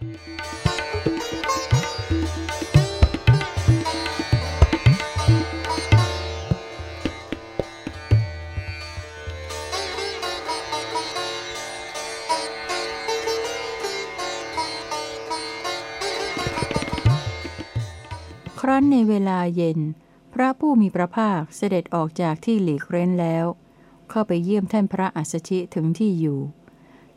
ครั้นในเวลาเย็น พระผู้มีพระภาคเสด็จออกจากที่หลีกเร้นแล้ว เข้าไปเยี่ยมท่านพระอัสสชิถึงที่อยู่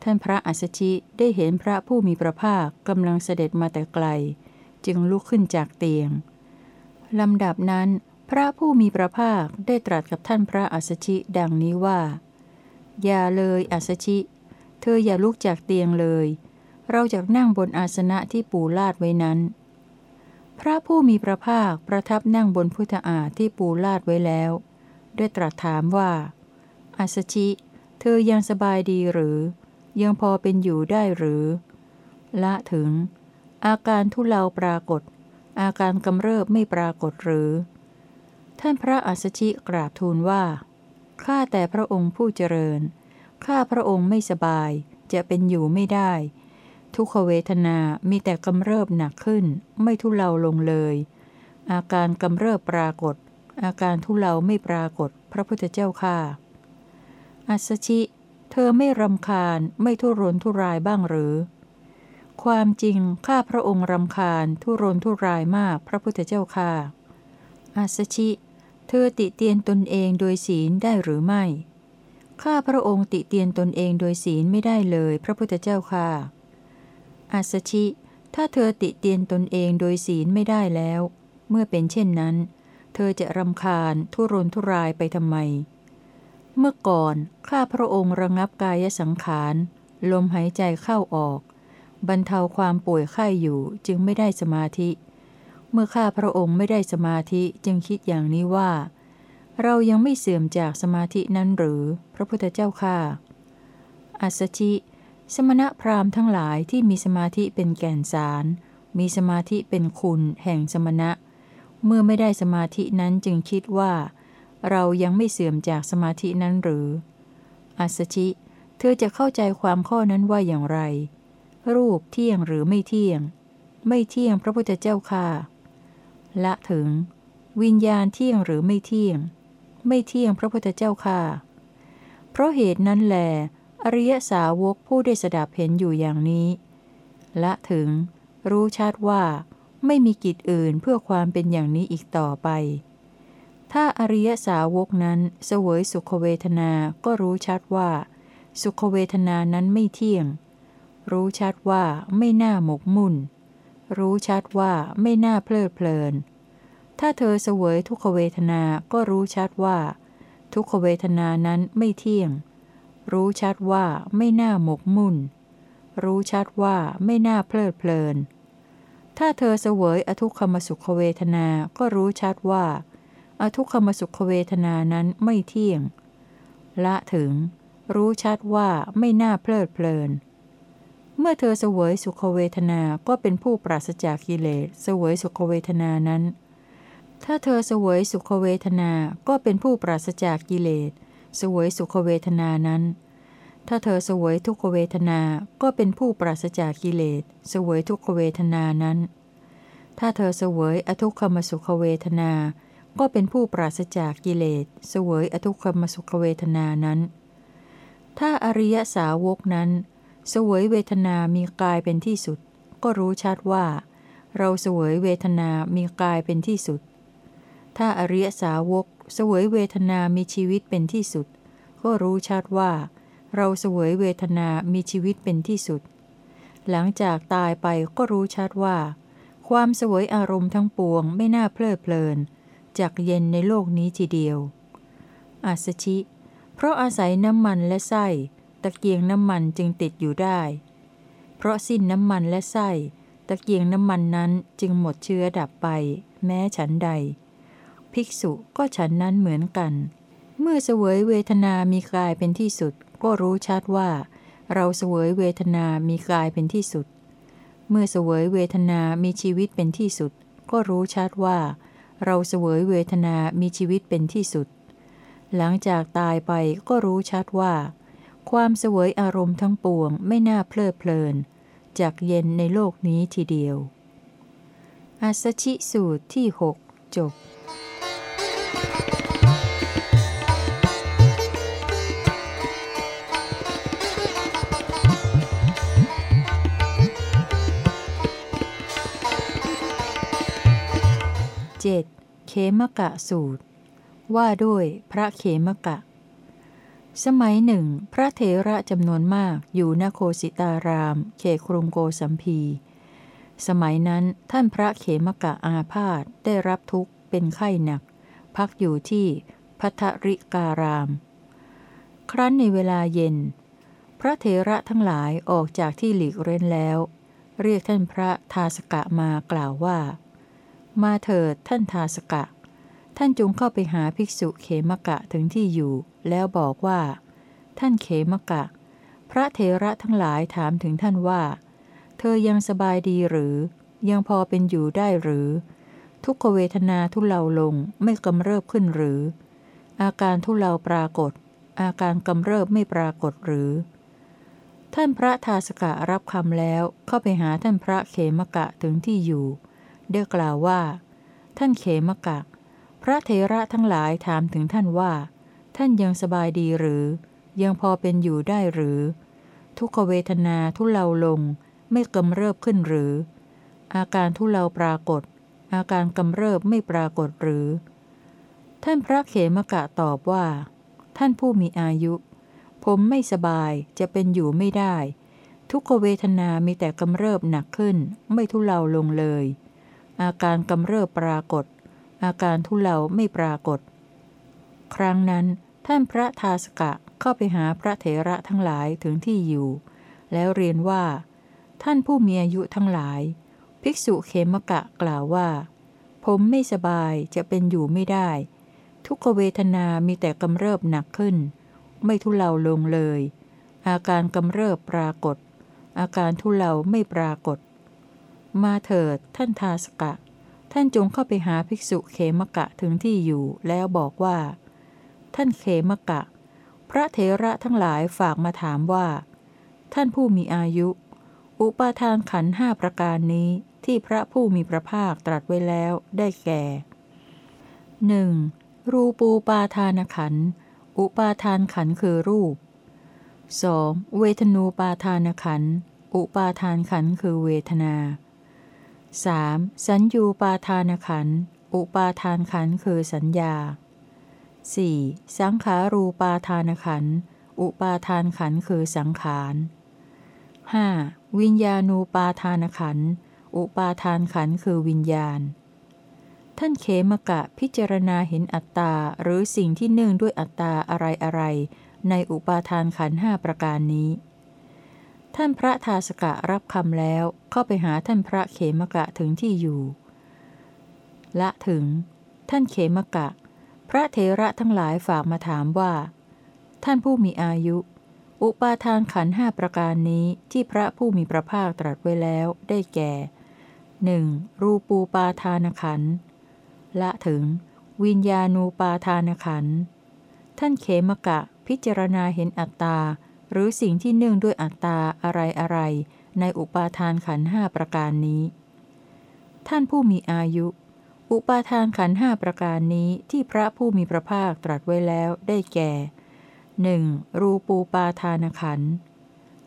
ท่านพระอัสสชิได้เห็นพระผู้มีพระภาคกำลังเสด็จมาแต่ไกล จึงลุกขึ้นจากเตียงลำดับนั้น พระผู้มีพระภาคได้ตรัสกับท่านพระอัสสชิดังนี้ว่า อย่าเลยอัสสชิ เธออย่าลุกจากเตียงเลย เราจะนั่งบนอาสนะที่ปูลาดไว้นั้น พระผู้มีพระภาคประทับนั่งบนพุทธาที่ปูลาดไว้แล้ว ได้ตรัสถามว่าอัสสชิ เธอยังสบายดีหรือ ยังพอเป็นอยู่ได้หรือ ละถึง อาการทุเลาปรากฏ อาการกำเริบไม่ปรากฏหรือ ท่านพระอัสชิกราบทูลว่า ข้าแต่พระองค์ผู้เจริญ ข้าพระองค์ไม่สบาย จะเป็นอยู่ไม่ได้ ทุกขเวทนามีแต่กำเริบหนักขึ้น ไม่ทุเลาลงเลย อาการกำเริบปรากฏ อาการทุเลาไม่ปรากฏ พระพุทธเจ้าข้าอัสชิ เธอไม่รำคาญไม่ทุรนทุรายบ้างหรือ ความจริงข้าพระองค์รำคาญทุรนทุรายมากพระพุทธเจ้าข้าอัสชิ เธอติเตียนตนเองโดยศีลได้หรือไม่ ข้าพระองค์ติเตียนตนเองโดยศีลไม่ได้เลยพระพุทธเจ้าค่ะอัสสชิ ถ้าเธอติเตียนตนเองโดยศีลไม่ได้แล้ว เมื่อเป็นเช่นนั้น เธอจะรำคาญทุรนทุรายไปทำไม เมื่อก่อนข้าพระองค์ระงับกายสังขาร ลมหายใจเข้าออก บรรเทาความป่วยไข้อยู่จึงไม่ได้สมาธิ เมื่อข้าพระองค์ไม่ได้สมาธิจึงคิดอย่างนี้ว่า เรายังไม่เสื่อมจากสมาธินั้นหรือ พระพุทธเจ้าข้าอัสสชิ สมณพราหมณ์ทั้งหลายที่มีสมาธิเป็นแก่นสาร มีสมาธิเป็นคุณแห่งสมณะ เมื่อไม่ได้สมาธินั้นจึงคิดว่า เรายังไม่เสื่อมจากสมาธินั้นหรือ อัสชิ เธอจะเข้าใจความข้อนั้นว่าอย่างไร รูปเที่ยงหรือไม่เที่ยง ไม่เที่ยงพระพุทธเจ้าค่ะ ละถึง วิญญาณเที่ยงหรือไม่เที่ยง ไม่เที่ยงพระพุทธเจ้าค่ะ เพราะเหตุนั้นแหลอริยสาวกผู้ได้สดับเห็นอยู่อย่างนี้ ละถึง รู้ชัดว่า ไม่มีกิจอื่นเพื่อความเป็นอย่างนี้อีกต่อไป ถ้าอริยสาวกนั้นเสวยสุขเวทนา ก็รู้ชัดว่า สุขเวทนานั้นไม่เที่ยง รู้ชัดว่าไม่น่าหมกมุ่น รู้ชัดว่าไม่น่าเพลิดเพลิน ถ้าเธอเสวยทุกขเวทนา ก็รู้ชัดว่า ทุกขเวทนานั้นไม่เที่ยง รู้ชัดว่าไม่น่าหมกมุ่น รู้ชัดว่าไม่น่าเพลิดเพลิน ถ้าเธอเสวยอทุกขมสุขเวทนา ก็รู้ชัดว่า อทุกขมสุขเวทนานั้นไม่เที่ยง ละถึง รู้ชัดว่าไม่น่าเพลิดเพลิน เมื่อเธอเสวยสุขเวทนาก็เป็นผู้ปราศจากกิเลสเสวยสุขเวทนานั้น ถ้าเธอเสวยสุขเวทนาก็เป็นผู้ปราศจากกิเลสเสวยสุขเวทนานั้น ถ้าเธอเสวยทุกขเวทนาก็เป็นผู้ปราศจากกิเลสเสวยทุกขเวทนานั้น ถ้าเธอเสวยอทุกขมสุขเวทนา ก็เป็นผู้ปราศจากกิเลสเสวยอทุกขมสุขเวทนานั้น ถ้าอริยสาวกนั้น เสวยเวทนามีกายเป็นที่สุด ก็รู้ชัดว่า เราเสวยเวทนามีกายเป็นที่สุด ถ้าอริยสาวก เสวยเวทนามีชีวิตเป็นที่สุด ก็รู้ชัดว่า เราเสวยเวทนามีชีวิตเป็นที่สุด หลังจากตายไปก็รู้ชัดว่า ความเสวยอารมณ์ทั้งปวงไม่น่าเพลิดเพลิน จากเย็นในโลกนี้ทีเดียวอัสชิ เพราะอาศัยน้ำมันและไส้ ตะเกียงน้ำมันจึงติดอยู่ได้ เพราะสิ้นน้ำมันและไส้ ตะเกียงน้ำมันนั้นจึงหมดเชื้อดับไป แม้ฉันใด ภิกษุก็ฉันนั้นเหมือนกัน เมื่อเสวยเวทนามีกายเป็นที่สุด ก็รู้ชัดว่า เราเสวยเวทนามีกายเป็นที่สุด เมื่อเสวยเวทนามีชีวิตเป็นที่สุด ก็รู้ชัดว่า เราเสวยเวทนามีชีวิตเป็นที่สุด หลังจากตายไปก็รู้ชัดว่า ความเสวยอารมณ์ทั้งปวงไม่น่าเพลิดเพลินจากเย็นในโลกนี้ทีเดียว อัสชิสูตรที่หกจบ 7. เขมกะสูตร ว่าด้วยพระเขมกะ สมัยหนึ่ง พระเถระจำนวนมากอยู่นโคสิตาราม เขครุงโกสัมพี สมัยนั้นท่านพระเขมกะอาพาธได้รับทุกข์เป็นไข้หนัก พักอยู่ที่พัทริการาม ครั้นในเวลาเย็น พระเถระทั้งหลายออกจากที่หลีกเร้นแล้ว เรียกท่านพระทาสกะมากล่าวว่า มาเถิดท่านทาสกะ ท่านจงเข้าไปหาภิกษุเขมกะถึงที่อยู่ แล้วบอกว่า ท่านเขมกะ พระเทระทั้งหลายถามถึงท่านว่า เธอยังสบายดีหรือ ยังพอเป็นอยู่ได้หรือ ทุกขเวทนาทุเลาลงไม่กำเริบขึ้นหรือ อาการทุเลาปรากฏ อาการกำเริบไม่ปรากฏหรือท่านพระทาสกะรับคำแล้วเข้าไปหาท่านพระเขมกะถึงที่อยู่ ได้กล่าวว่า ท่านเขมกะ พระเทระทั้งหลายถามถึงท่านว่า ท่านยังสบายดีหรือ ยังพอเป็นอยู่ได้หรือ ทุกขเวทนาทุเลาลง ไม่กำเริบขึ้นหรือ อาการทุเลาปรากฏ อาการกำเริบไม่ปรากฏหรือ ท่านพระเขมกะตอบว่า ท่านผู้มีอายุ ผมไม่สบายจะเป็นอยู่ไม่ได้ทุกขเวทนามีแต่กำเริบหนักขึ้น ไม่ทุเลาลงเลย อาการกำเริบปรากฏ อาการทุเลาไม่ปรากฏ ครั้งนั้นท่านพระทาสกะเข้าไปหาพระเถระทั้งหลายถึงที่อยู่ แล้วเรียนว่า ท่านผู้มีอายุทั้งหลาย ภิกษุเขมกะกล่าวว่า ผมไม่สบายจะเป็นอยู่ไม่ได้ ทุกเวทนามีแต่กำเริบหนักขึ้น ไม่ทุเลาลงเลย อาการกำเริบปรากฏ อาการทุเลาไม่ปรากฏ มาเถิดท่านทาสกะ ท่านจงเข้าไปหาภิกษุเขมกะถึงที่อยู่ แล้วบอกว่า ท่านเขมกะ พระเถระทั้งหลายฝากมาถามว่า ท่านผู้มีอายุ อุปาทานขันห้าประการนี้ที่พระผู้มีพระภาคตรัสไว้แล้วได้แก่หนึ่งรูปูปาทานขัน อุปาทานขันคือรูป 2. เวทนูปาทานขัน อุปาทานขันคือเวทนา 3. สัญญูปาทานขัน อุปาทานขันคือสัญญา 4. สังขารูปาทานขัน อุปาทานขันคือสังขาร 5. วิญญาณูปาทานขัน อุปาทานขันคือวิญญาณ ท่านเขมกะพิจารณาเห็นอัตตา หรือสิ่งที่เนื่องด้วยอัตตาอะไรอะไรในอุปาทานขันห้าประการนี้ ท่านพระทาสกะรับคำแล้วเข้าไปหาท่านพระเขมกะถึงที่อยู่ ละถึง ท่านเขมกะ พระเทระทั้งหลายฝากมาถามว่า ท่านผู้มีอายุ อุปาทานขันห้าประการนี้ที่พระผู้มีพระภาคตรัสไว้แล้วได้แก่หนึ่งรูปูปาทานขันละถึง วิญญาณูปาทานขันท่านเขมกะพิจารณาเห็นอัตตา หรือสิ่งที่เนื่องด้วยอัตตาอะไรอะไรในอุปาทานขันห้าประการนี้ ท่านผู้มีอายุ อุปาทานขันห้าประการนี้ที่พระผู้มีพระภาคตรัสไว้แล้วได้แก่หนึ่งรูปูปาทานขัน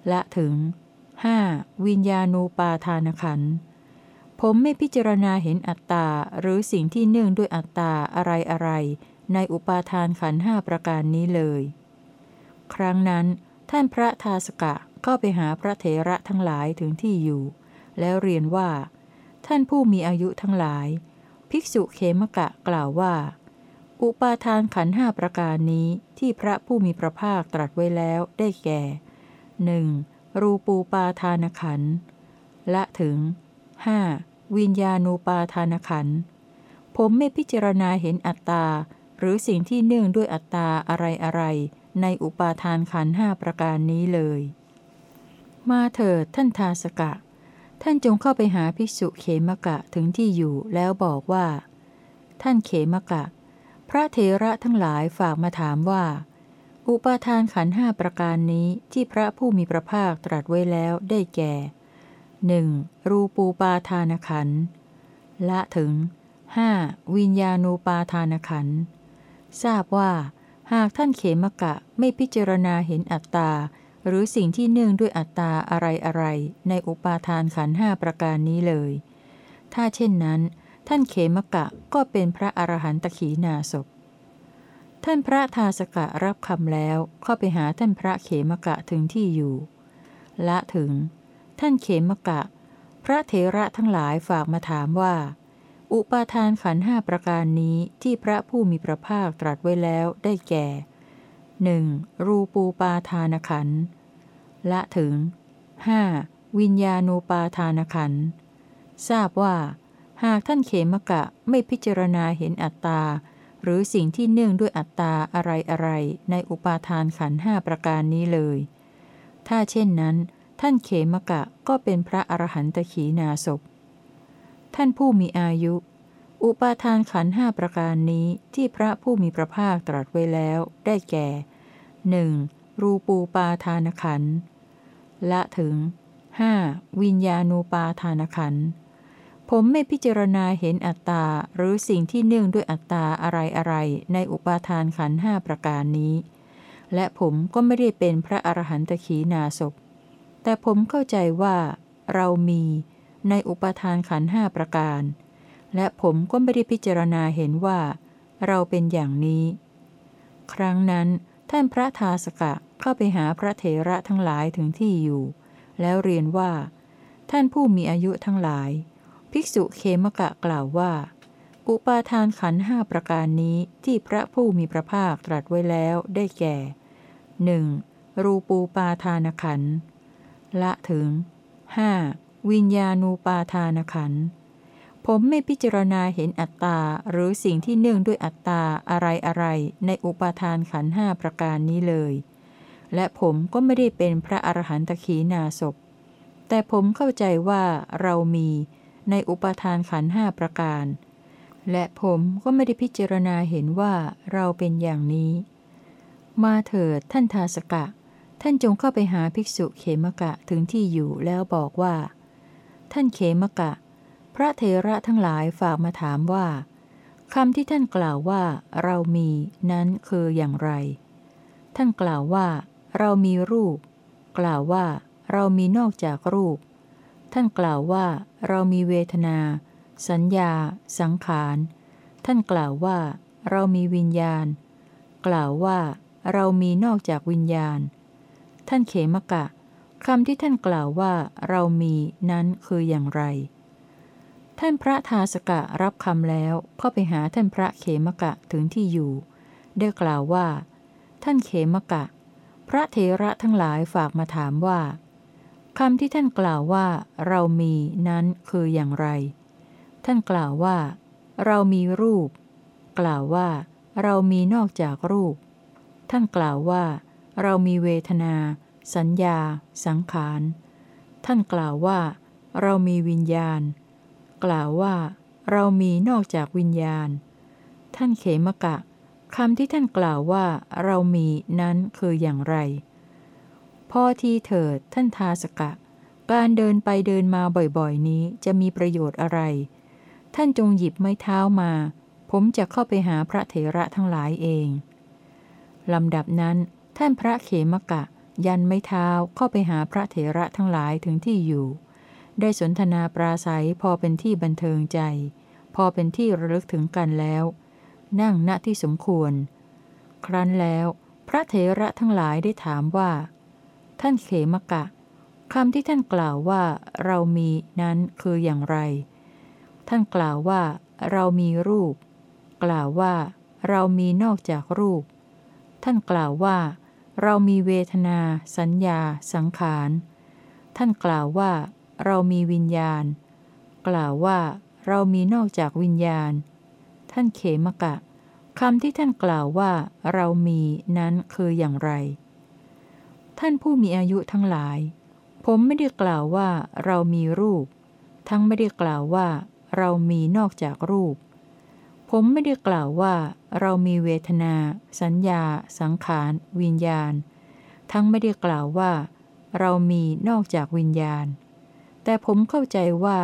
และถึง 5. วิญญาณูปาทานขันผมไม่พิจารณาเห็นอัตตาหรือสิ่งที่เนื่องด้วยอัตตาอะไรอะไรในอุปาทานขันห้าประการนี้เลย ครั้งนั้น ท่านพระทาสกะเข้าไปหาพระเถระทั้งหลายถึงที่อยู่ แล้วเรียนว่า ท่านผู้มีอายุทั้งหลาย ภิกษุเขมกะกล่าวว่า อุปาทานขันห้าประการนี้ที่พระผู้มีพระภาคตรัสไว้แล้วได้แก่หนึ่งรูปูปาทานขันละถึง 5. วิญญาณูปาทานขันผมไม่พิจารณาเห็นอัตตา หรือสิ่งที่เนื่องด้วยอัตตาอะไรอะไร ในอุปาทานขันห้าประการนี้เลย มาเถิดท่านทาสกะ ท่านจงเข้าไปหาภิกษุเขมกะถึงที่อยู่แล้วบอกว่า ท่านเขมกะ พระเทระทั้งหลายฝากมาถามว่า อุปาทานขันห้าประการนี้ที่พระผู้มีพระภาคตรัสไว้แล้วได้แก่หนึ่งรูปูปาทานขันละถึง 5. วิญญาณูปาทานขันทราบว่า หากท่านเขมกะไม่พิจารณาเห็นอัตตา หรือสิ่งที่เนื่องด้วยอัตตาอะไรอะไรในอุปาทานขันห้าประการนี้เลย ถ้าเช่นนั้น ท่านเขมกะก็เป็นพระอรหันตขีนาศพท่านพระทาสกะรับคำแล้วเข้าไปหาท่านพระเขมกะถึงที่อยู่ ละถึง ท่านเขมกะ พระเถระทั้งหลายฝากมาถามว่า อุปาทานขันห้าประการนี้ที่พระผู้มีพระภาคตรัสไว้แล้วได้แก่หนึ่งรูปูปาทานขันละถึง 5. วิญญาณูปาทานขันทราบว่า หากท่านเขมกะไม่พิจารณาเห็นอัตตา หรือสิ่งที่เนื่องด้วยอัตตาอะไรอะไรในอุปาทานขันห้าประการนี้เลย ถ้าเช่นนั้น ท่านเขมกะก็เป็นพระอรหันตขีนาศพ ท่านผู้มีอายุ อุปาทานขันห้าประการนี้ที่พระผู้มีพระภาคตรัสไว้แล้วได้แก่หนึ่งรูปูปาทานขันละถึง 5. วิญญาณูปาทานขันผมไม่พิจารณาเห็นอัตตา หรือสิ่งที่เนื่องด้วยอัตตาอะไรอะไรในอุปาทานขันห้าประการนี้ และผมก็ไม่ได้เป็นพระอรหันตขีนาศพแต่ผมเข้าใจว่า เรามี ในอุปทานขันห้าประการ และผมก็ไม่ได้พิจารณาเห็นว่า เราเป็นอย่างนี้ ครั้งนั้นท่านพระทาสกะเข้าไปหาพระเถระทั้งหลายถึงที่อยู่ แล้วเรียนว่า ท่านผู้มีอายุทั้งหลาย ภิกษุเคมกะกล่าวว่า อุปาทานขันห้าประการนี้ที่พระผู้มีพระภาคตรัสไว้แล้วได้แก่หนึ่งรูปูปาทานขันละถึง 5. วิญญาณูปาทานขันผมไม่พิจารณาเห็นอัตตา หรือสิ่งที่เนื่องด้วยอัตตาอะไรอะไรในอุปาทานขันห้าประการนี้เลย และผมก็ไม่ได้เป็นพระอรหันตขีนาศพ แต่ผมเข้าใจว่าเรามีในอุปาทานขันห้าประการ และผมก็ไม่ได้พิจารณาเห็นว่าเราเป็นอย่างนี้ มาเถิดท่านทาสกะ ท่านจงเข้าไปหาภิกษุเขมกะถึงที่อยู่แล้วบอกว่า ท่านเขมกะ พระเทระทั้งหลายฝากมาถามว่าคำที่ท่านกล่าวว่า เรามีนั้นคืออย่างไร ท่านกล่าวว่า เรามีรูป กล่าวว่า เรามีนอกจากรูป ท่านกล่าวว่า เรามีเวทนา สัญญา สังขาร ท่านกล่าวว่า เรามีวิญญาณ กล่าวว่า เรามีนอกจากวิญญาณ ท่านเขมกะ คำที่ท่านกล่าวว่าเรามีนั้นคืออย่างไร ท่านพระทาสกะรับคำแล้วเข้าไปหาท่านพระเขมกะถึงที่อยู่ ได้กล่าวว่า ท่านเขมกะ พระเทระทั้งหลายฝากมาถามว่าคำที่ท่านกล่าวว่าเรามีนั้นคืออย่างไร ท่านกล่าวว่า เรามีรูป กล่าวว่า เรามีนอกจากรูป ท่านกล่าวว่า เรามีเวทนา สัญญา สังขาร ท่านกล่าวว่า เรามีวิญญาณ กล่าวว่า เรามีนอกจากวิญญาณ ท่านเขมกะคำที่ท่านกล่าวว่า เรามีนั้นคืออย่างไรพอทีเถิดท่านทาสกะ การเดินไปเดินมาบ่อยๆ นี้จะมีประโยชน์อะไร ท่านจงหยิบไม้เท้ามา ผมจะเข้าไปหาพระเถระทั้งหลายเองลำดับนั้นท่านพระเขมกะ ยันไม้เท้าเข้าไปหาพระเถระทั้งหลายถึงที่อยู่ ได้สนทนาปราศัยพอเป็นที่บันเทิงใจ พอเป็นที่ระลึกถึงกันแล้ว นั่งณที่สมควร ครั้นแล้ว พระเถระทั้งหลายได้ถามว่า ท่านเขมกะคำที่ท่านกล่าวว่าเรามีนั้นคืออย่างไร ท่านกล่าวว่า เรามีรูป กล่าวว่า เรามีนอกจากรูป ท่านกล่าวว่า เรามีเวทนา สัญญา สังขาร ท่านกล่าวว่า เรามีวิญญาณ กล่าวว่า เรามีนอกจากวิญญาณ ท่านเขมกะคำที่ท่านกล่าวว่า เรามีนั้นคืออย่างไร ท่านผู้มีอายุทั้งหลาย ผมไม่ได้กล่าวว่า เรามีรูป ทั้งไม่ได้กล่าวว่า เรามีนอกจากรูป ผมไม่ได้กล่าวว่าเรามีเวทนา สัญญา สังขาร วิญญาณ ทั้งไม่ได้กล่าวว่า เรามีนอกจากวิญญาณ แต่ผมเข้าใจว่า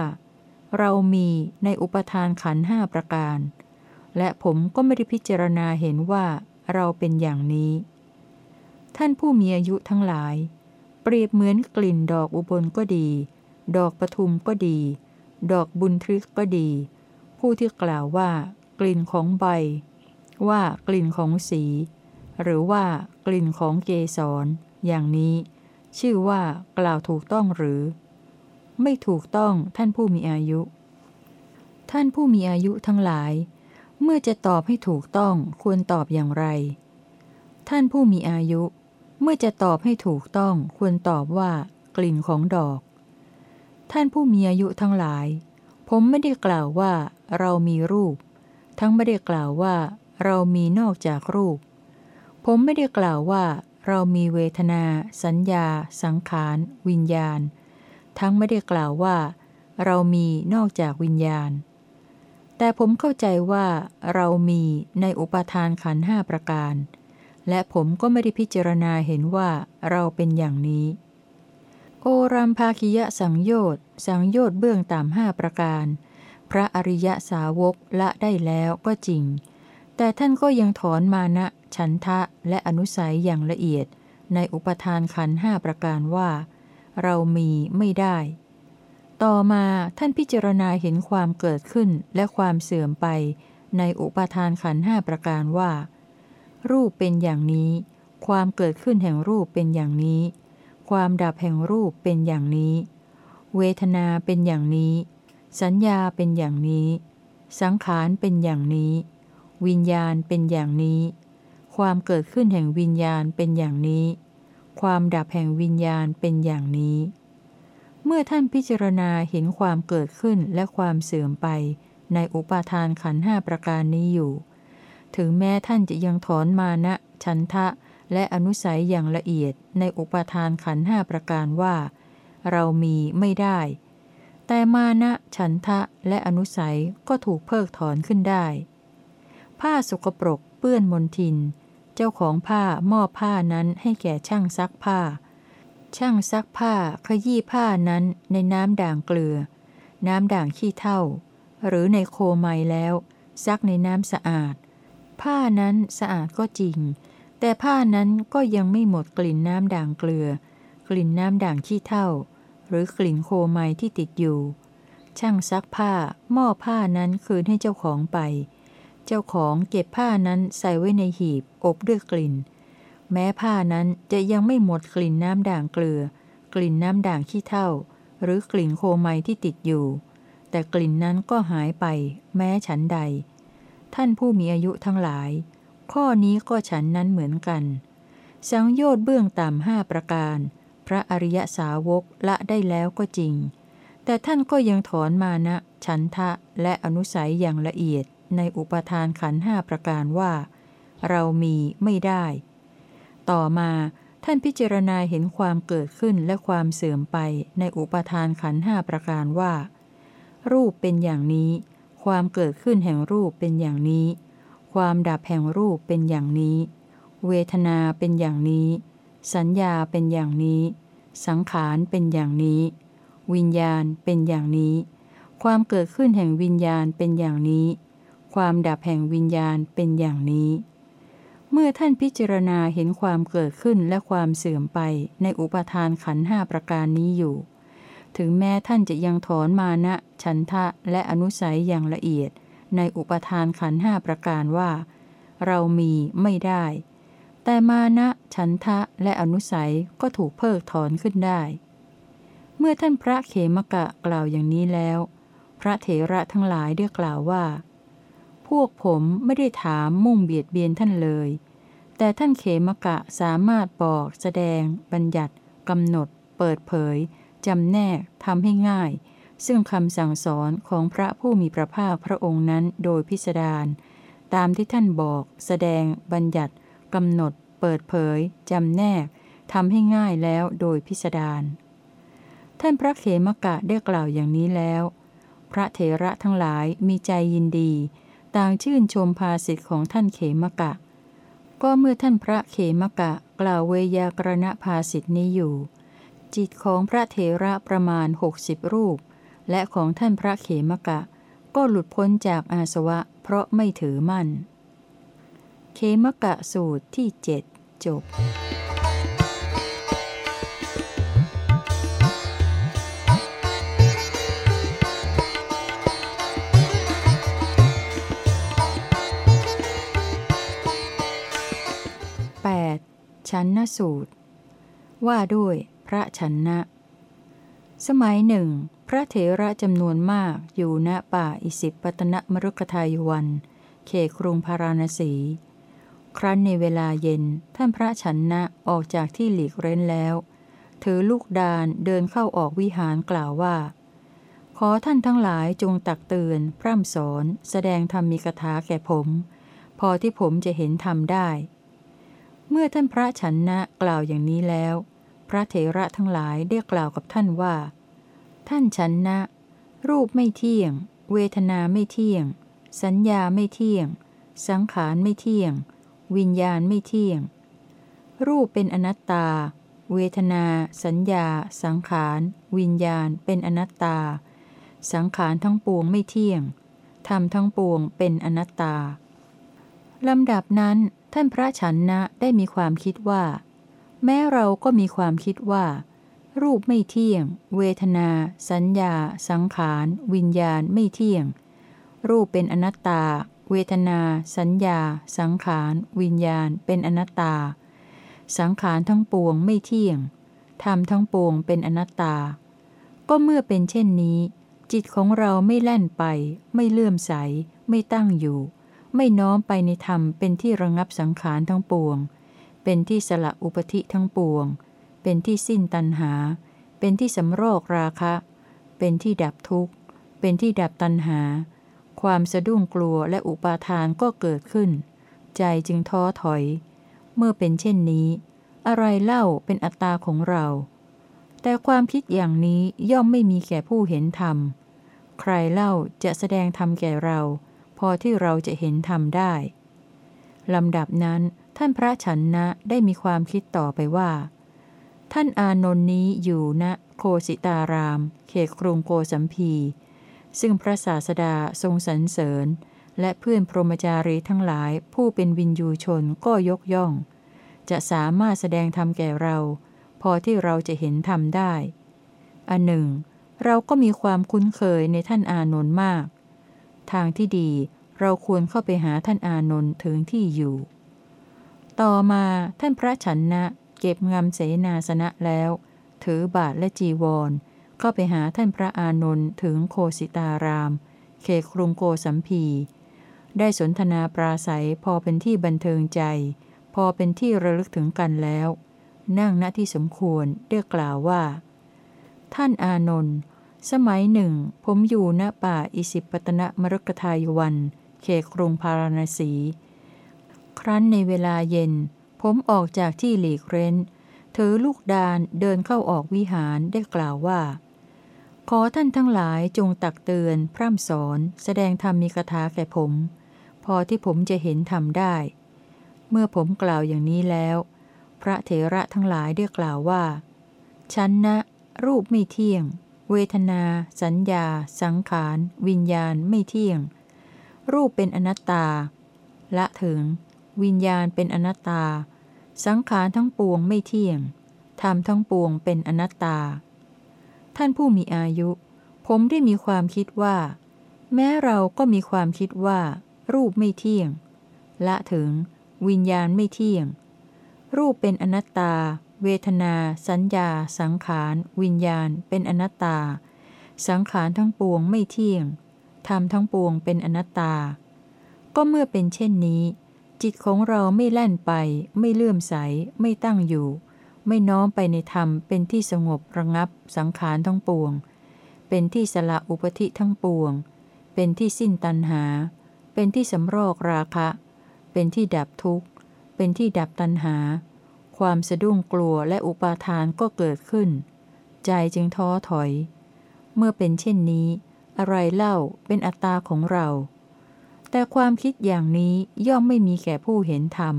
เรามีในอุปทานขันห้าประการ และผมก็ไม่ได้พิจารณาเห็นว่าเราเป็นอย่างนี้ ท่านผู้มีอายุทั้งหลาย เปรียบเหมือนกลิ่นดอกอุบลก็ดี ดอกปทุมก็ดี ดอกบุญทริกก็ดี ผู้ที่กล่าวว่า กลิ่นของใบ ว่ากลิ่นของสี หรือว่ากลิ่นของเกสร อย่างนี้ ชื่อว่ากล่าวถูกต้องหรือ ไม่ถูกต้องท่านผู้มีอายุ ท่านผู้มีอายุทั้งหลาย เมื่อจะตอบให้ถูกต้องควรตอบอย่างไร ท่านผู้มีอายุ เมื่อจะตอบให้ถูกต้องควรตอบว่า กลิ่นของดอก ท่านผู้มีอายุทั้งหลายผมไม่ได้กล่าวว่าเรามีรูป ทั้งไม่ได้กล่าวว่า เรามีนอกจากรูป ผมไม่ได้กล่าวว่า เรามีเวทนา สัญญา สังขาร วิญญาณ ทั้งไม่ได้กล่าวว่า เรามีนอกจากวิญญาณ แต่ผมเข้าใจว่า เรามีในอุปทานขันห้าประการ และผมก็ไม่ได้พิจารณาเห็นว่าเราเป็นอย่างนี้ โอรัมภาคิยะสังโยชน์สังโยชน์เบื้องต่ำห้าประการ พระอริยสาวกละได้แล้วก็จริง แต่ท่านก็ยังถอนมานะ ฉันทะและอนุสัยอย่างละเอียด ในอุปทานขันห้าประการว่า เรามีไม่ได้ ต่อมาท่านพิจารณาเห็นความเกิดขึ้นและความเสื่อมไป ในอุปทานขันห้าประการว่า รูปเป็นอย่างนี้ ความเกิดขึ้นแห่งรูปเป็นอย่างนี้ ความดับแห่งรูปเป็นอย่างนี้ เวทนาเป็นอย่างนี้ สัญญาเป็นอย่างนี้ สังขารเป็นอย่างนี้ วิญญาณเป็นอย่างนี้ ความเกิดขึ้นแห่งวิญญาณเป็นอย่างนี้ ความดับแห่งวิญญาณเป็นอย่างนี้ เมื่อท่านพิจารณาเห็นความเกิดขึ้นและความเสื่อมไป ในอุปาทานขันห้าประการนี้อยู่ ถึงแม้ท่านจะยังถอนมานะฉันทะและอนุสัยอย่างละเอียดในอุปาทานขันห้าประการว่า เรามีไม่ได้ แต่มานะฉันทะและอนุสัยก็ถูกเพิกถอนขึ้นได้ ผ้าสกปรกเปื้อนมนทิน เจ้าของผ้ามอบผ้านั้นให้แก่ช่างซักผ้า ช่างซักผ้าขยี้ผ้านั้นในน้ำด่างเกลือ น้ำด่างขี้เถ้าหรือในโคไมแล้ว ซักในน้ำสะอาด ผ้านั้นสะอาดก็จริง แต่ผ้านั้นก็ยังไม่หมดกลิ่นน้ำด่างเกลือ กลิ่นน้ำด่างขี้เถ้า หรือกลิ่นโคไมที่ติดอยู่ ช่างซักผ้าหม้อผ้านั้นคืนให้เจ้าของไป เจ้าของเก็บผ้านั้นใส่ไว้ในหีบอบด้วยกลิ่น แม้ผ้านั้นจะยังไม่หมดกลิ่นน้ำด่างเกลือ กลิ่นน้ำด่างขี้เถ้า หรือกลิ่นโคไมที่ติดอยู่ แต่กลิ่นนั้นก็หายไป แม้ฉันใด ท่านผู้มีอายุทั้งหลาย ข้อนี้ก็ฉันนั้นเหมือนกัน สังโยชน์เบื้องต่ำห้าประการ ระอริยสาวกละได้แล้วก็จริง แต่ท่านก็ยังถอนมานะ ฉันทะและอนุสัยอย่างละเอียดในอุปทานขันห้าประการว่า เรามีไม่ได้ ต่อมาท่านพิจารณาเห็นความเกิดขึ้นและความเสื่อมไปในอุปทานขันห้าประการว่า รูปเป็นอย่างนี้ ความเกิดขึ้นแห่งรูปเป็นอย่างนี้ ความดับแห่งรูปเป็นอย่างนี้ เวทนาเป็นอย่างนี้ สัญญาเป็นอย่างนี้ สังขารเป็นอย่างนี้ วิญญาณเป็นอย่างนี้ ความเกิดขึ้นแห่งวิญญาณเป็นอย่างนี้ ความดับแห่งวิญญาณเป็นอย่างนี้ เมื่อท่านพิจารณาเห็นความเกิดขึ้นและความเสื่อมไปในอุปทานขันห้าประการนี้อยู่ ถึงแม้ท่านจะยังถอนมานะ ฉันทะและอนุสัยอย่างละเอียด ในอุปทานขันห้าประการว่า เรามีไม่ได้ แต่มานะ ฉันทะและอนุสัยก็ถูกเพิกถอนขึ้นได้ เมื่อท่านพระเขมกะกล่าวอย่างนี้แล้ว พระเถระทั้งหลายได้กล่าวว่า พวกผมไม่ได้ถามมุ่งเบียดเบียนท่านเลย แต่ท่านเขมกะสามารถบอกแสดง บัญญัติกำหนด เปิดเผยจำแนกทำให้ง่าย ซึ่งคำสั่งสอนของพระผู้มีพระภาคพระองค์นั้นโดยพิสดารตามที่ท่านบอก แสดงบัญญัติ กำหนด เปิดเผยจำแนกทำให้ง่ายแล้วโดยพิสดารท่านพระเขมกะได้กล่าวอย่างนี้แล้ว พระเถระทั้งหลายมีใจยินดี ต่างชื่นชมภาสิทธิ์ของท่านเขมกะ ก็เมื่อท่านพระเขมกะกล่าวเวยากรณภาสิทธินี้อยู่ จิตของพระเถระประมาณหกสิบรูป และของท่านพระเขมกะ ก็หลุดพ้นจากอาสวะเพราะไม่ถือมั่น เขมกะสูตรที่เจ็ดจบชันนสูตร ว่าด้วยพระชันนะ สมัยหนึ่ง พระเถระจำนวนมากอยู่ณป่าอิสิปตนมรุกทายวัน เขครุงพาราณสี ครั้นในเวลาเย็นท่านพระชันนะออกจากที่หลีกเร้นแล้ว ถือลูกดานเดินเข้าออกวิหารกล่าวว่า ขอท่านทั้งหลายจงตักเตือน พร่ำสอน แสดงธรรมมีกถาแก่ผม พอที่ผมจะเห็นธรรมได้ เมื่อท่านพระฉันนะกล่าวอย่างนี้แล้ว พระเถระทั้งหลายได้กล่าวกับท่านว่า ท่านฉันนะ รูปไม่เที่ยง เวทนาไม่เที่ยง สัญญาไม่เที่ยง สังขารไม่เที่ยง วิญญาณไม่เที่ยง รูปเป็นอนัตตา เวทนา สัญญา สังขาร วิญญาณ เป็นอนัตตา สังขารทั้งปวงไม่เที่ยงธรรมทั้งปวงเป็นอนัตตา ลำดับนั้นท่านพระฉันนะได้มีความคิดว่า แม้เราก็มีความคิดว่า รูปไม่เที่ยง เวทนา สัญญา สังขาร วิญญาณไม่เที่ยง รูปเป็นอนัตตา เวทนา สัญญา สังขาร วิญญาณ เป็นอนัตตา สังขารทั้งปวงไม่เที่ยง ธรรมทั้งปวงเป็นอนัตตา ก็เมื่อเป็นเช่นนี้ จิตของเราไม่แล่นไป ไม่เลื่อมใส ไม่ตั้งอยู่ ไม่น้อมไปในธรรมเป็นที่ระงับสังขารทั้งปวง เป็นที่สละอุปธิทั้งปวง เป็นที่สิ้นตัณหา เป็นที่สำโรคราคะ เป็นที่ดับทุกข์ เป็นที่ดับตัณหา ความสะดุ้งกลัวและอุปาทานก็เกิดขึ้น ใจจึงท้อถอย เมื่อเป็นเช่นนี้ อะไรเล่าเป็นอัตตาของเรา แต่ความคิดอย่างนี้ย่อมไม่มีแก่ผู้เห็นธรรม ใครเล่าจะแสดงธรรมแก่เรา พอที่เราจะเห็นธรรมได้ลำดับนั้นท่านพระฉันนะได้มีความคิดต่อไปว่า ท่านอานนท์นี้อยู่ณโคสิตาราม เขตกรุงโกสัมพี ซึ่งพระศาสดาทรงสรรเสริญ และเพื่อนพรหมจารีทั้งหลายผู้เป็นวินยูชนก็ยกย่อง จะสามารถแสดงธรรมแก่เรา พอที่เราจะเห็นธรรมได้ อันหนึ่ง เราก็มีความคุ้นเคยในท่านอานนท์มาก ทางที่ดีเราควรเข้าไปหาท่านอานนท์ถึงที่อยู่ ต่อมาท่านพระฉันนะ เก็บงำเสนาสนะแล้ว ถือบาทและจีวร เข้าไปหาท่านพระอานนท์ถึงโคสิตาราม เขตกรุงโกสัมพี ได้สนทนาปราศัยพอเป็นที่บันเทิงใจ พอเป็นที่ระลึกถึงกันแล้ว นั่งณที่สมควรได้กล่าวว่า ท่านอานนท์สมัยหนึ่ง ผมอยู่ณป่าอิสิปตนมรกทายวัน เขตกรุงพาราณสี ครั้นในเวลาเย็น ผมออกจากที่หลีกเร้นถือลูกดานเดินเข้าออกวิหารได้กล่าวว่า ขอท่านทั้งหลายจงตักเตือน พร่ำสอน แสดงธรรมมีคาถาแก่ผม พอที่ผมจะเห็นธรรมได้ เมื่อผมกล่าวอย่างนี้แล้ว พระเถระทั้งหลายได้กล่าวว่า ฉันนะ รูปไม่เที่ยง เวทนา สัญญา สังขาร วิญญาณไม่เที่ยง รูปเป็นอนัตตา ละถึง วิญญาณเป็นอนัตตา สังขารทั้งปวงไม่เที่ยงธรรมทั้งปวงเป็นอนัตตา ท่านผู้มีอายุ ผมได้มีความคิดว่า แม้เราก็มีความคิดว่า รูปไม่เที่ยง ละถึง วิญญาณไม่เที่ยง รูปเป็นอนัตตา เวทนา สัญญา สังขาร วิญญาณ เป็นอนัตตา สังขารทั้งปวงไม่เที่ยงธรรมทั้งปวงเป็นอนัตตา ก็เมื่อเป็นเช่นนี้ จิตของเราไม่แล่นไป ไม่เลื่อมใส ไม่ตั้งอยู่ ไม่น้อมไปในธรรมเป็นที่สงบระงับสังขารทั้งปวง เป็นที่สละอุปธิทั้งปวง เป็นที่สิ้นตัณหา เป็นที่สำรอกราคะ เป็นที่ดับทุกข์ เป็นที่ดับตัณหา ความสะดุ้งกลัวและอุปาทานก็เกิดขึ้น ใจจึงท้อถอย เมื่อเป็นเช่นนี้ อะไรเล่าเป็นอัตตาของเรา แต่ความคิดอย่างนี้ย่อมไม่มีแก่ผู้เห็นธรรม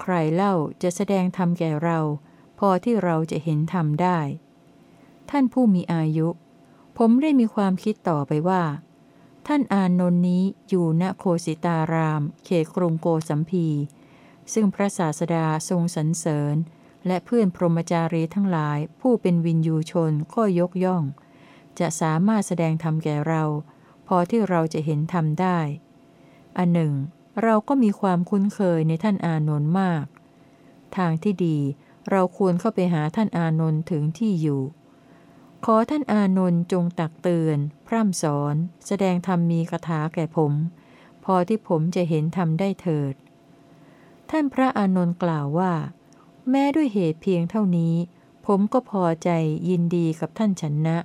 ใครเล่าจะแสดงธรรมแก่เรา พอที่เราจะเห็นธรรมได้ ท่านผู้มีอายุ ผมได้มีความคิดต่อไปว่า ท่านอานนท์นี้อยู่ณโคสิตาราม เขตกรุงโกสัมพี ซึ่งพระศาสดาทรงสรรเสริญ และเพื่อนพรหมจารีทั้งหลาย ผู้เป็นวินยูชนก็ยกย่อง จะสามารถแสดงธรรมแก่เรา พอที่เราจะเห็นธรรมได้ อันหนึ่ง เราก็มีความคุ้นเคยในท่านอานนท์มาก ทางที่ดี เราควรเข้าไปหาท่านอานนท์ถึงที่อยู่ ขอท่านอานนท์จงตักเตือน พร่ำสอน แสดงธรรมมีคาถาแก่ผม พอที่ผมจะเห็นธรรมได้เถิด ท่านพระอานนท์กล่าวว่า แม้ด้วยเหตุเพียงเท่านี้ ผมก็พอใจยินดีกับท่านชนนะ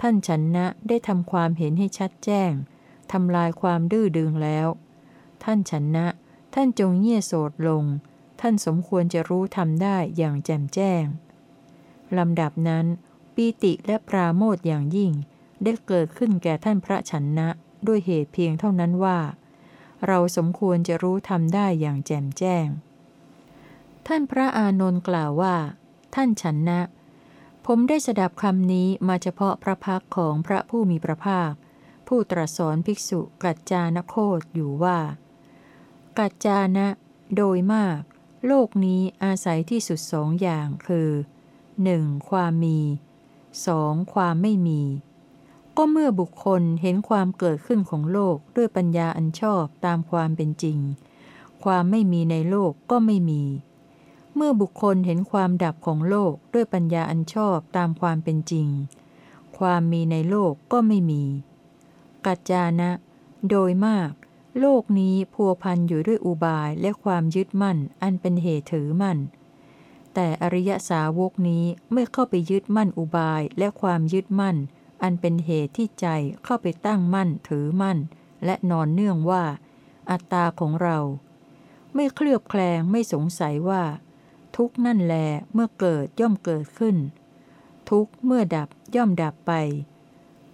ท่านชนนะได้ทำความเห็นให้ชัดแจ้งทำลายความดื้อดึงแล้ว ท่านชนนะ ท่านจงเงี่ยโสดลง ท่านสมควรจะรู้ทำได้อย่างแจ่มแจ้งลำดับนั้น ปีติและปราโมทอย่างยิ่ง ได้เกิดขึ้นแก่ท่านพระชันนะ ด้วยเหตุเพียงเท่านั้นว่า เราสมควรจะรู้ทำได้อย่างแจ่มแจ้ง ท่านพระอานนท์กล่าวว่า ท่านชันนะ ผมได้สดับคำนี้มาเฉพาะพระพักของพระผู้มีพระภาค ผู้ตรัสสอนภิกษุกัจจานโคตอยู่ว่า กัจจานะ โดยมาก โลกนี้อาศัยที่สุดสองอย่างคือ 1. ความมี 2. ความไม่มี ก็เมื่อบุคคลเห็นความเกิดขึ้นของโลกด้วยปัญญาอันชอบตามความเป็นจริง ความไม่มีในโลกก็ไม่มี เมื่อบุคคลเห็นความดับของโลกด้วยปัญญาอันชอบตามความเป็นจริง ความมีในโลกก็ไม่มี กัจจานะ โดยมาก โลกนี้พัวพันอยู่ด้วยอุบายและความยึดมั่น อันเป็นเหตุถือมั่น แต่อริยสาวกนี้ไม่เข้าไปยึดมั่นอุบายและความยึดมั่น อันเป็นเหตุที่ใจเข้าไปตั้งมั่นถือมั่น และนอนเนื่องว่า อัตตาของเรา ไม่เคลือบแคลงไม่สงสัยว่า ทุกนั่นแลเมื่อเกิดย่อมเกิดขึ้น ทุกเมื่อดับย่อมดับไป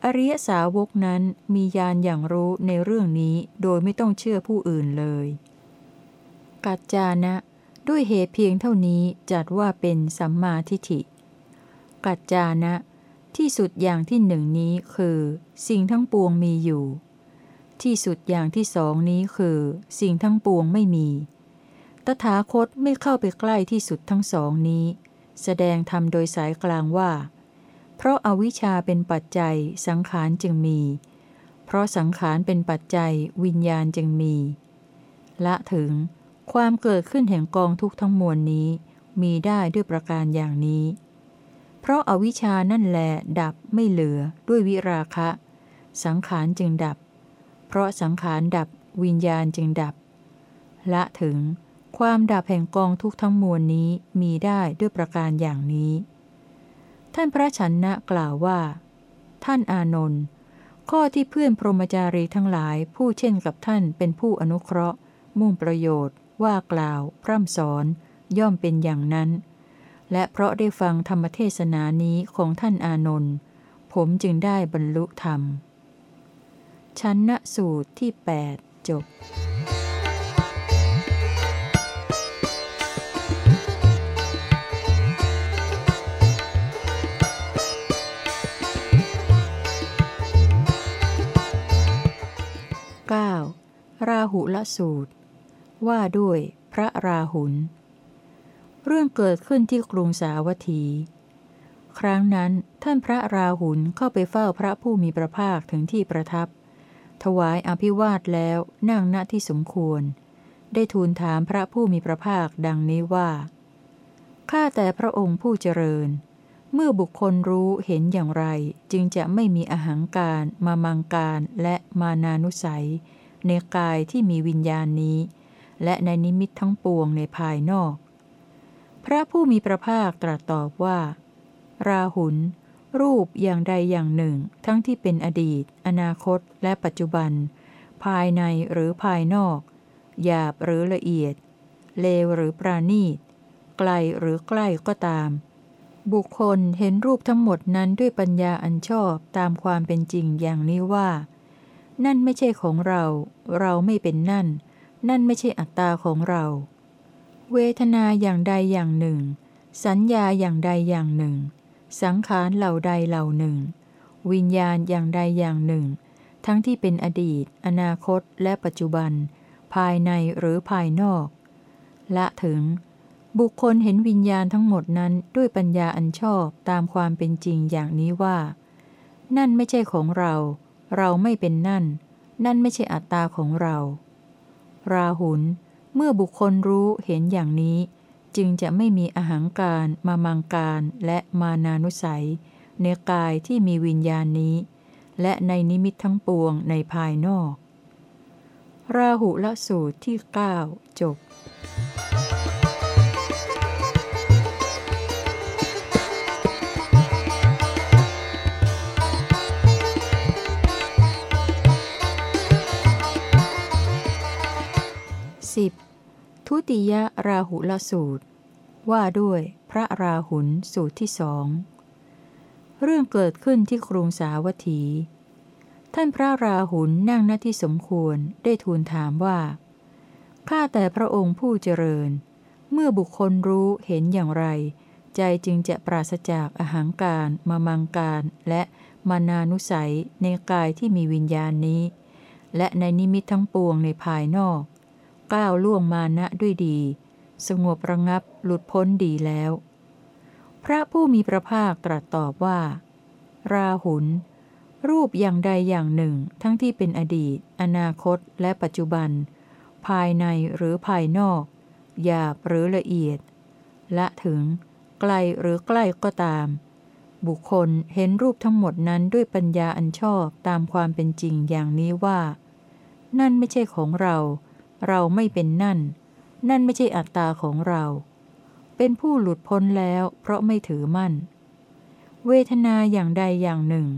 อริยสาวกนั้นมีญาณอย่างรู้ในเรื่องนี้โดยไม่ต้องเชื่อผู้อื่นเลย กัจจานะ ด้วยเหตุเพียงเท่านี้จัดว่าเป็นสัมมาทิฏฐิ กัจจานะ ที่สุดอย่างที่หนึ่งนี้คือ สิ่งทั้งปวงมีอยู่ ที่สุดอย่างที่สองนี้คือ สิ่งทั้งปวงไม่มี ตถาคตไม่เข้าไปใกล้ที่สุดทั้งสองนี้ แสดงธรรมโดยสายกลางว่า เพราะอาวิชชาเป็นปัจจัยสังขารจึงมี เพราะสังขารเป็นปัจจัยวิญญาณจึงมี ละถึงความเกิดขึ้นแห่งกองทุกทั้งมวลนี้ มีได้ด้วยประการอย่างนี้ เพราะอาวิชานั่นแหละดับไม่เหลือด้วยวิราคะ สังขารจึงดับ เพราะสังขารดับวิญญาณจึงดับ ละถึงความดับแห่งกองทุกทั้งมวลนี้มีได้ด้วยประการอย่างนี้ ท่านพระชันนะกล่าวว่า ท่านอานนท์ข้อที่เพื่อนพรหมจารีทั้งหลายผู้เช่นกับท่านเป็นผู้อนุเคราะห์ มุ่งประโยชน์ ว่ากล่าว พร่ำสอน ย่อมเป็นอย่างนั้น และเพราะได้ฟังธรรมเทศนานี้ของท่านอานนท์ผมจึงได้บรรลุธรรมชั้นณสูตรที่ 8 จบ 9. ราหุลสูตร ว่าด้วยพระราหุล เรื่องเกิดขึ้นที่กรุงสาวัตถี ครั้งนั้นท่านพระราหุลเข้าไปเฝ้าพระผู้มีพระภาคถึงที่ประทับ ถวายอภิวาทแล้วนั่งณที่สมควร ได้ทูลถามพระผู้มีพระภาคดังนี้ว่า ข้าแต่พระองค์ผู้เจริญ เมื่อบุคคลรู้เห็นอย่างไร จึงจะไม่มีอาหางการ มามังการและมานานุสัย ในกายที่มีวิญญาณนี้ และในนิมิตทั้งปวงในภายนอก พระผู้มีพระภาคตรัสตอบว่า ราหุลรูปอย่างใดอย่างหนึ่ง ทั้งที่เป็นอดีต อนาคต และปัจจุบัน ภายในหรือภายนอก หยาบหรือละเอียด เลวหรือปราณีต ไกลหรือใกล้ก็ตาม บุคคลเห็นรูปทั้งหมดนั้นด้วยปัญญาอันชอบตามความเป็นจริงอย่างนี้ว่า นั่นไม่ใช่ของเรา เราไม่เป็นนั่น นั่นไม่ใช่อัตตาของเรา เวทนาอย่างใดอย่างหนึ่ง สัญญาอย่างใดอย่างหนึ่ง สังขารเหล่าใดเหล่าหนึ่ง วิญญาณอย่างใดอย่างหนึ่ง ทั้งที่เป็นอดีต อนาคต และปัจจุบัน ภายในหรือภายนอก ละถึง บุคคลเห็นวิญญาณทั้งหมดนั้นด้วยปัญญาอันชอบตามความเป็นจริงอย่างนี้ว่า นั่นไม่ใช่ของเรา เราไม่เป็นนั่น นั่นไม่ใช่อัตตาของเรา ราหุลเมื่อบุคคลรู้เห็นอย่างนี้ จึงจะไม่มีอหังการมามังการและมานานุสัย ในกายที่มีวิญญาณนี้ และในนิมิตทั้งปวงในภายนอก ราหุละสูตรที่ 9 จบ ทุติยราหุลสูตร ว่าด้วยพระราหุลสูตรที่สอง เรื่องเกิดขึ้นที่กรุงสาวัตถี ท่านพระราหุลนั่งหน้าที่สมควรได้ทูลถามว่า ข้าแต่พระองค์ผู้เจริญ เมื่อบุคคลรู้เห็นอย่างไร ใจจึงจะปราศจากอาหางการมามังการและมานานุสัยในกายที่มีวิญญาณนี้ และในนิมิตทั้งปวงในภายนอก ก้าวล่วงมานะด้วยดี สงบระงับหลุดพ้นดีแล้ว พระผู้มีพระภาคตรัสตอบว่า ราหุล รูปอย่างใดอย่างหนึ่ง ทั้งที่เป็นอดีต อนาคต และปัจจุบัน ภายในหรือภายนอก หยาบหรือละเอียด ละถึง ไกลหรือใกล้ก็ตาม บุคคลเห็นรูปทั้งหมดนั้นด้วยปัญญาอันชอบตามความเป็นจริงอย่างนี้ว่า นั่นไม่ใช่ของเรา เราไม่เป็นนั่น นั่นไม่ใช่อัตตาของเรา เป็นผู้หลุดพ้นแล้วเพราะไม่ถือมั่น เวทนาอย่างใดอย่างหนึ่ง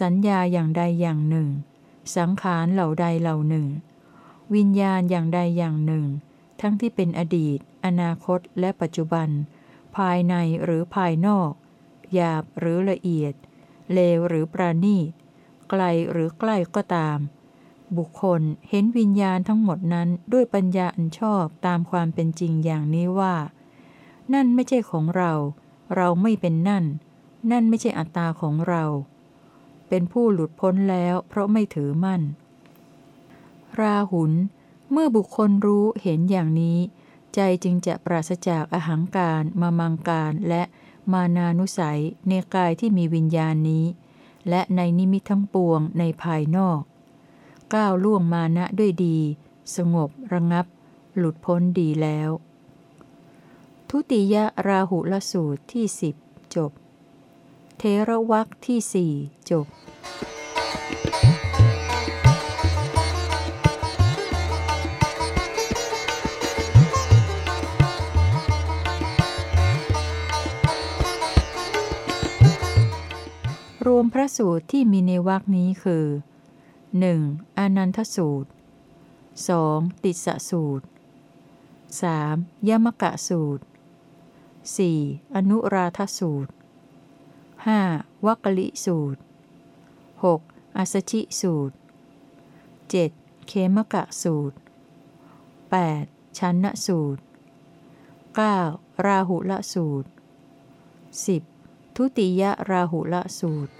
สัญญาอย่างใดอย่างหนึ่ง สังขารเหล่าใดเหล่าหนึ่ง วิญญาณอย่างใดอย่างหนึ่ง ทั้งที่เป็นอดีต อนาคตและปัจจุบัน ภายในหรือภายนอก หยาบหรือละเอียด เลวหรือประณีต ไกลหรือใกล้ก็ตาม บุคคลเห็นวิญญาณทั้งหมดนั้นด้วยปัญญาอันชอบตามความเป็นจริงอย่างนี้ว่า นั่นไม่ใช่ของเรา เราไม่เป็นนั่น นั่นไม่ใช่อัตตาของเรา เป็นผู้หลุดพ้นแล้วเพราะไม่ถือมั่น ราหุลเมื่อบุคคลรู้เห็นอย่างนี้ ใจจึงจะปราศจากอาหางการมามังการและมานานุสัยในกายที่มีวิญญาณนี้ และในนิมิตทั้งปวงในภายนอก ก้าวล่วงมานะด้วยดี สงบระงับ หลุดพ้นดีแล้ว ทุติยราหุลสูตรที่สิบจบ เทระวักที่สี่จบรวมพระสูตรที่มีในวักนี้คือ หนึ่งอนันทสูตร 2. ติสสูตร 3. ยมกะสูตร 4. อนุราธสูตร 5. วักลิสูตร 6. อัสชิสูตร 7. เคมกะสูตร 8. ชันนสูตร 9. ราหุละสูตร 10. ทุติยราหุละสูตร